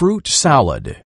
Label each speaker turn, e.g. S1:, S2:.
S1: fruit salad.